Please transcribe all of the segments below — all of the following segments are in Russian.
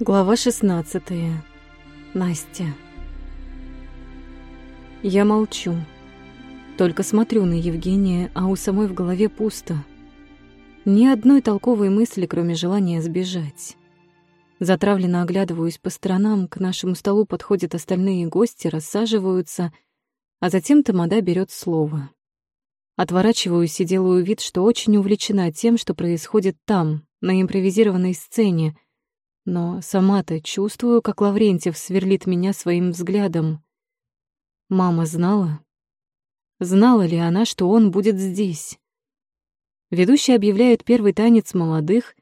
Глава 16. Настя. Я молчу. Только смотрю на Евгения, а у самой в голове пусто. Ни одной толковой мысли, кроме желания сбежать. Затравленно оглядываюсь по сторонам, к нашему столу подходят остальные гости, рассаживаются, а затем Тамада берет слово. Отворачиваюсь и делаю вид, что очень увлечена тем, что происходит там, на импровизированной сцене — но сама-то чувствую, как Лаврентьев сверлит меня своим взглядом. Мама знала? Знала ли она, что он будет здесь? Ведущий объявляет первый танец молодых,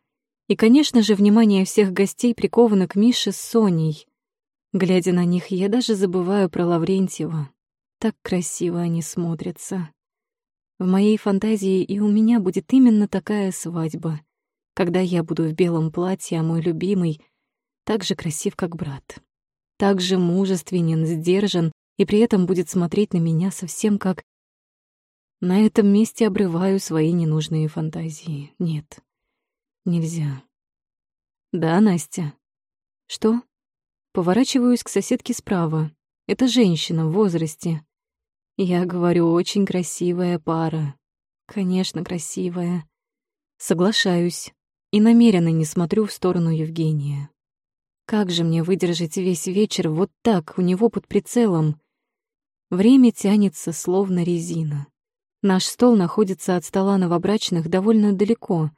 и, конечно же, внимание всех гостей приковано к Мише с Соней. Глядя на них, я даже забываю про Лаврентьева. Так красиво они смотрятся. В моей фантазии и у меня будет именно такая свадьба когда я буду в белом платье, а мой любимый так же красив, как брат. Так же мужественен, сдержан и при этом будет смотреть на меня совсем как... На этом месте обрываю свои ненужные фантазии. Нет, нельзя. Да, Настя? Что? Поворачиваюсь к соседке справа. Это женщина в возрасте. Я говорю, очень красивая пара. Конечно, красивая. Соглашаюсь и намеренно не смотрю в сторону Евгения. Как же мне выдержать весь вечер вот так, у него под прицелом? Время тянется, словно резина. Наш стол находится от стола новобрачных довольно далеко,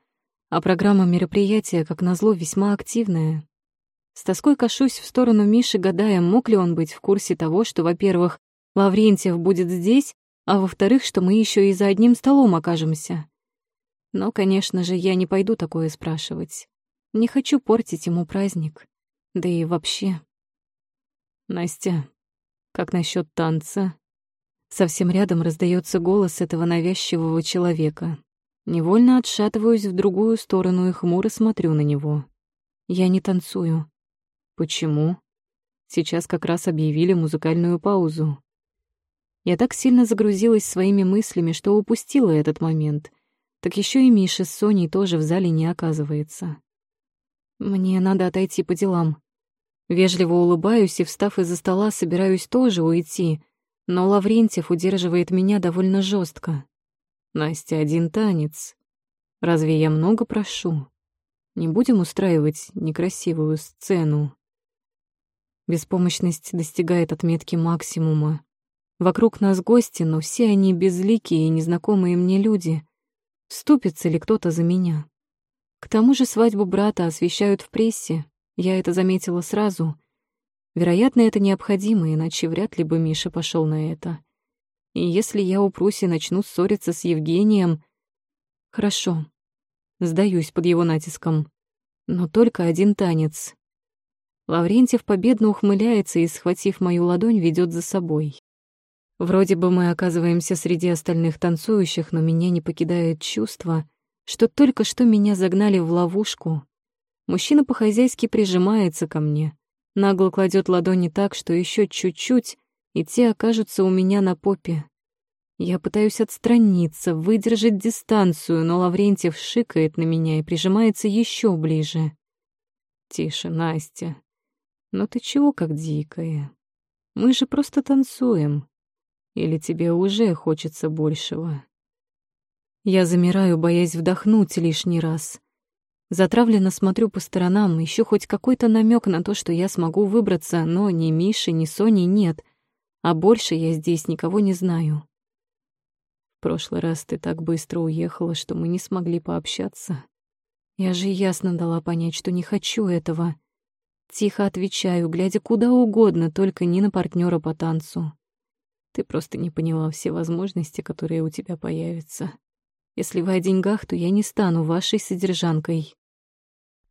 а программа мероприятия, как назло, весьма активная. С тоской кашусь в сторону Миши, гадая, мог ли он быть в курсе того, что, во-первых, Лаврентьев будет здесь, а во-вторых, что мы еще и за одним столом окажемся. Но, конечно же, я не пойду такое спрашивать. Не хочу портить ему праздник. Да и вообще. Настя, как насчет танца? Совсем рядом раздается голос этого навязчивого человека. Невольно отшатываюсь в другую сторону и хмуро смотрю на него. Я не танцую. Почему? Сейчас как раз объявили музыкальную паузу. Я так сильно загрузилась своими мыслями, что упустила этот момент — так еще и Миша с Соней тоже в зале не оказывается. Мне надо отойти по делам. Вежливо улыбаюсь и, встав из-за стола, собираюсь тоже уйти, но Лаврентьев удерживает меня довольно жестко. «Настя, один танец. Разве я много прошу? Не будем устраивать некрасивую сцену». Беспомощность достигает отметки максимума. Вокруг нас гости, но все они безликие и незнакомые мне люди. Вступится ли кто-то за меня? К тому же свадьбу брата освещают в прессе. Я это заметила сразу. Вероятно, это необходимо, иначе вряд ли бы Миша пошел на это. И если я упрусь и начну ссориться с Евгением... Хорошо. Сдаюсь под его натиском. Но только один танец. Лаврентьев победно ухмыляется и, схватив мою ладонь, ведет за собой. Вроде бы мы оказываемся среди остальных танцующих, но меня не покидает чувство, что только что меня загнали в ловушку. Мужчина по-хозяйски прижимается ко мне, нагло кладет ладони так, что еще чуть-чуть, и те окажутся у меня на попе. Я пытаюсь отстраниться, выдержать дистанцию, но Лаврентьев шикает на меня и прижимается еще ближе. «Тише, Настя. Но ты чего как дикая? Мы же просто танцуем. Или тебе уже хочется большего? Я замираю, боясь вдохнуть лишний раз. Затравленно смотрю по сторонам, ищу хоть какой-то намек на то, что я смогу выбраться, но ни Миши, ни Сони нет, а больше я здесь никого не знаю. В прошлый раз ты так быстро уехала, что мы не смогли пообщаться. Я же ясно дала понять, что не хочу этого. Тихо отвечаю, глядя куда угодно, только не на партнера по танцу. Ты просто не поняла все возможности, которые у тебя появятся. Если вы о деньгах, то я не стану вашей содержанкой.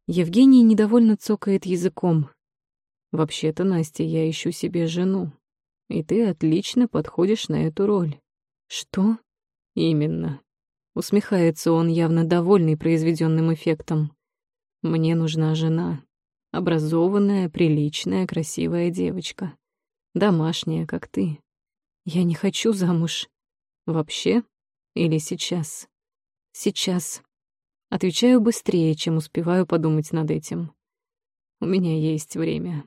Евгений недовольно цокает языком. Вообще-то, Настя, я ищу себе жену. И ты отлично подходишь на эту роль. Что? Именно. Усмехается он, явно довольный произведенным эффектом. Мне нужна жена. Образованная, приличная, красивая девочка. Домашняя, как ты. Я не хочу замуж. Вообще? Или сейчас? Сейчас. Отвечаю быстрее, чем успеваю подумать над этим. У меня есть время.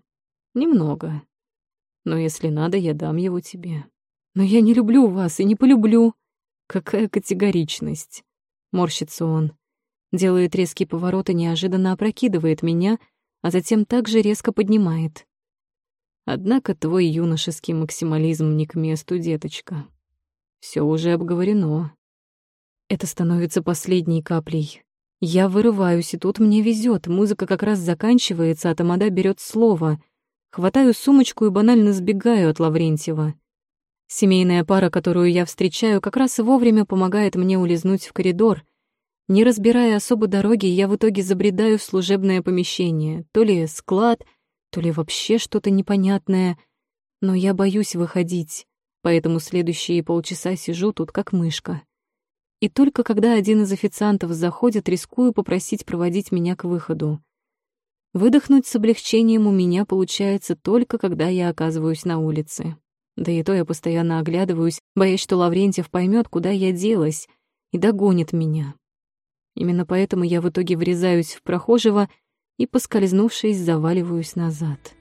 Немного. Но если надо, я дам его тебе. Но я не люблю вас и не полюблю. Какая категоричность. Морщится он. Делает резкий поворот и неожиданно опрокидывает меня, а затем также резко поднимает. Однако твой юношеский максимализм не к месту, деточка. Все уже обговорено. Это становится последней каплей. Я вырываюсь, и тут мне везет. Музыка как раз заканчивается, а Тамада берет слово. Хватаю сумочку и банально сбегаю от Лаврентьева. Семейная пара, которую я встречаю, как раз вовремя помогает мне улизнуть в коридор. Не разбирая особо дороги, я в итоге забредаю в служебное помещение. То ли склад, то ли вообще что-то непонятное. Но я боюсь выходить, поэтому следующие полчаса сижу тут как мышка. И только когда один из официантов заходит, рискую попросить проводить меня к выходу. Выдохнуть с облегчением у меня получается только, когда я оказываюсь на улице. Да и то я постоянно оглядываюсь, боясь, что Лаврентьев поймет, куда я делась, и догонит меня. Именно поэтому я в итоге врезаюсь в прохожего и, поскользнувшись, заваливаюсь назад.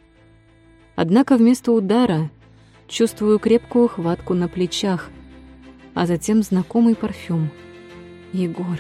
Однако вместо удара чувствую крепкую хватку на плечах, а затем знакомый парфюм. Егор.